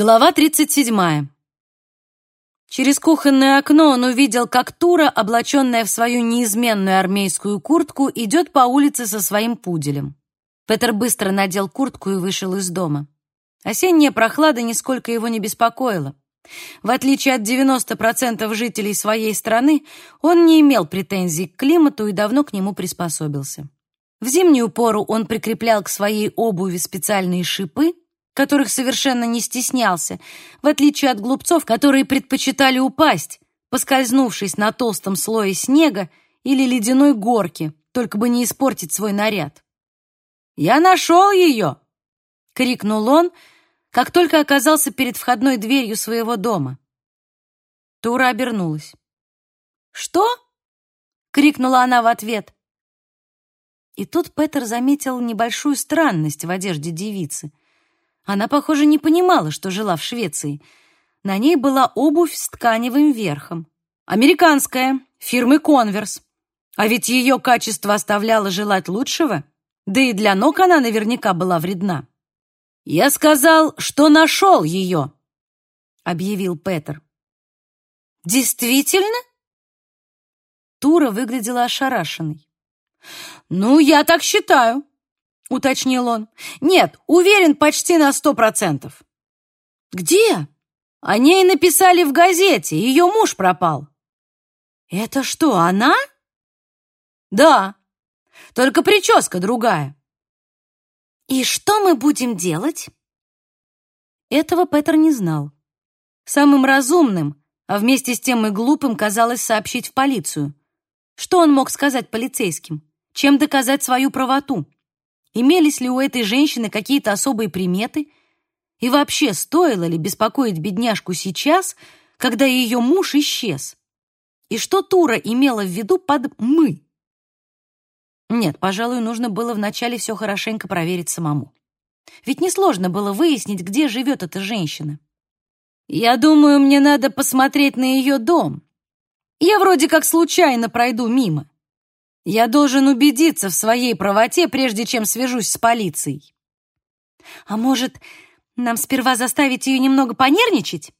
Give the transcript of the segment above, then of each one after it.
Глава 37. Через кухонное окно он увидел, как Тура, облаченная в свою неизменную армейскую куртку, идет по улице со своим пуделем. Петер быстро надел куртку и вышел из дома. Осенняя прохлада нисколько его не беспокоила. В отличие от 90% жителей своей страны, он не имел претензий к климату и давно к нему приспособился. В зимнюю пору он прикреплял к своей обуви специальные шипы, которых совершенно не стеснялся, в отличие от глупцов, которые предпочитали упасть, поскользнувшись на толстом слое снега или ледяной горке, только бы не испортить свой наряд. «Я нашел ее!» — крикнул он, как только оказался перед входной дверью своего дома. Тура обернулась. «Что?» — крикнула она в ответ. И тут Петер заметил небольшую странность в одежде девицы — она, похоже, не понимала, что жила в Швеции. На ней была обувь с тканевым верхом. Американская, фирмы «Конверс». А ведь ее качество оставляло желать лучшего, да и для ног она наверняка была вредна. «Я сказал, что нашел ее», — объявил Петер. «Действительно?» Тура выглядела ошарашенной. «Ну, я так считаю. — уточнил он. «Нет, уверен почти на сто процентов». «Где?» «О ней написали в газете, ее муж пропал». «Это что, она?» «Да, только прическа другая». «И что мы будем делать?» Этого Петр не знал. Самым разумным, а вместе с тем и глупым казалось сообщить в полицию. Что он мог сказать полицейским? Чем доказать свою правоту? Имелись ли у этой женщины какие-то особые приметы? И вообще, стоило ли беспокоить бедняжку сейчас, когда ее муж исчез? И что Тура имела в виду под «мы»? Нет, пожалуй, нужно было вначале все хорошенько проверить самому. Ведь несложно было выяснить, где живет эта женщина. Я думаю, мне надо посмотреть на ее дом. Я вроде как случайно пройду мимо. Я должен убедиться в своей правоте, прежде чем свяжусь с полицией. А может, нам сперва заставить ее немного понервничать?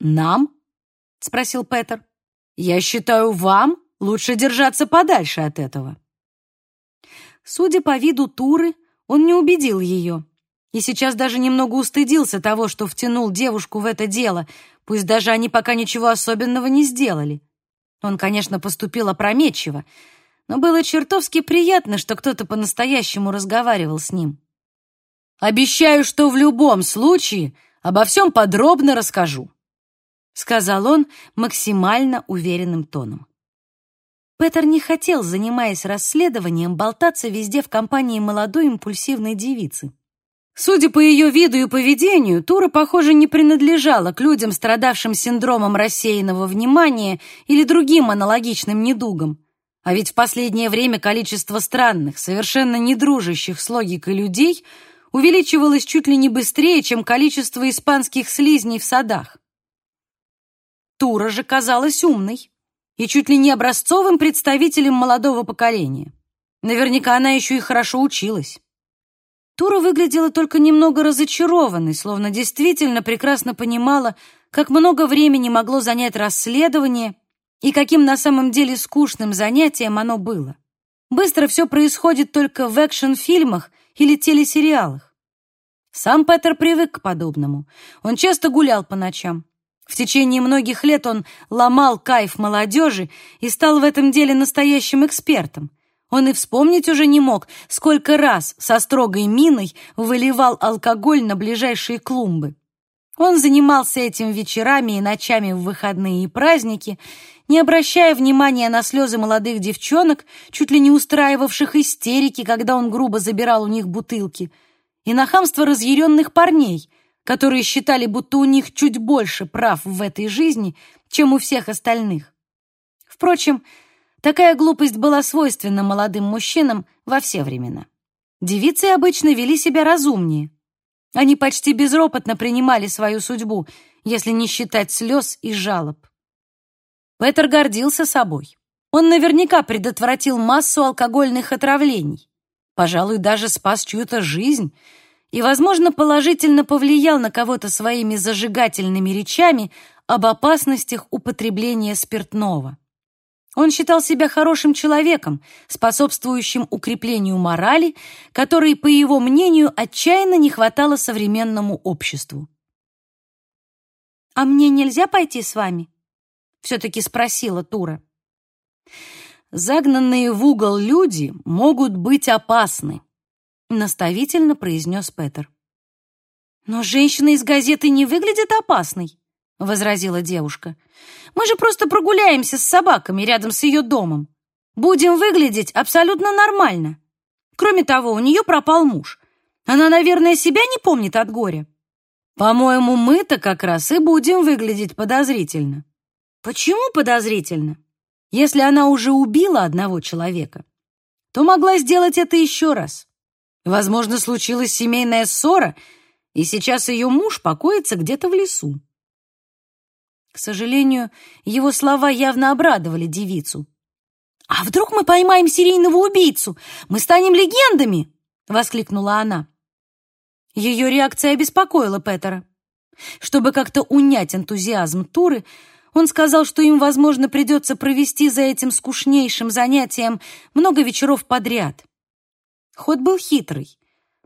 Нам? спросил Петер. Я считаю, вам лучше держаться подальше от этого. Судя по виду Туры, он не убедил ее. И сейчас даже немного устыдился того, что втянул девушку в это дело, пусть даже они пока ничего особенного не сделали. Он, конечно, поступил опрометчиво, но было чертовски приятно, что кто-то по-настоящему разговаривал с ним. «Обещаю, что в любом случае обо всем подробно расскажу», сказал он максимально уверенным тоном. Петер не хотел, занимаясь расследованием, болтаться везде в компании молодой импульсивной девицы. Судя по ее виду и поведению, Тура, похоже, не принадлежала к людям, страдавшим синдромом рассеянного внимания или другим аналогичным недугам. А ведь в последнее время количество странных, совершенно не дружащих с логикой людей увеличивалось чуть ли не быстрее, чем количество испанских слизней в садах. Тура же казалась умной и чуть ли не образцовым представителем молодого поколения. Наверняка она еще и хорошо училась. Тура выглядела только немного разочарованной, словно действительно прекрасно понимала, как много времени могло занять расследование и каким на самом деле скучным занятием оно было. Быстро все происходит только в экшн-фильмах или телесериалах. Сам Петер привык к подобному. Он часто гулял по ночам. В течение многих лет он ломал кайф молодежи и стал в этом деле настоящим экспертом. Он и вспомнить уже не мог, сколько раз со строгой миной выливал алкоголь на ближайшие клумбы. Он занимался этим вечерами и ночами в выходные и праздники, не обращая внимания на слезы молодых девчонок, чуть ли не устраивавших истерики, когда он грубо забирал у них бутылки, и на хамство разъяренных парней, которые считали, будто у них чуть больше прав в этой жизни, чем у всех остальных. Впрочем, Такая глупость была свойственна молодым мужчинам во все времена. Девицы обычно вели себя разумнее. Они почти безропотно принимали свою судьбу, если не считать слез и жалоб. Петер гордился собой. Он наверняка предотвратил массу алкогольных отравлений. Пожалуй, даже спас чью-то жизнь. и, возможно, положительно повлиял на кого-то своими зажигательными речами об опасностях употребления спиртного. Он считал себя хорошим человеком, способствующим укреплению морали, которой, по его мнению, отчаянно не хватало современному обществу. «А мне нельзя пойти с вами?» — все-таки спросила Тура. «Загнанные в угол люди могут быть опасны», — наставительно произнес Петер. «Но женщина из газеты не выглядит опасной», — возразила девушка. «Мы же просто прогуляемся с собаками рядом с ее домом. Будем выглядеть абсолютно нормально. Кроме того, у нее пропал муж. Она, наверное, себя не помнит от горя. По-моему, мы-то как раз и будем выглядеть подозрительно». «Почему подозрительно? Если она уже убила одного человека, то могла сделать это еще раз. Возможно, случилась семейная ссора, и сейчас ее муж покоится где-то в лесу. К сожалению, его слова явно обрадовали девицу. «А вдруг мы поймаем серийного убийцу? Мы станем легендами!» — воскликнула она. Ее реакция обеспокоила Петера. Чтобы как-то унять энтузиазм Туры, он сказал, что им, возможно, придется провести за этим скучнейшим занятием много вечеров подряд. Ход был хитрый.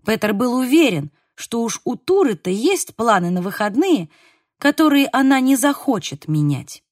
Петер был уверен, что уж у Туры-то есть планы на выходные — которые она не захочет менять.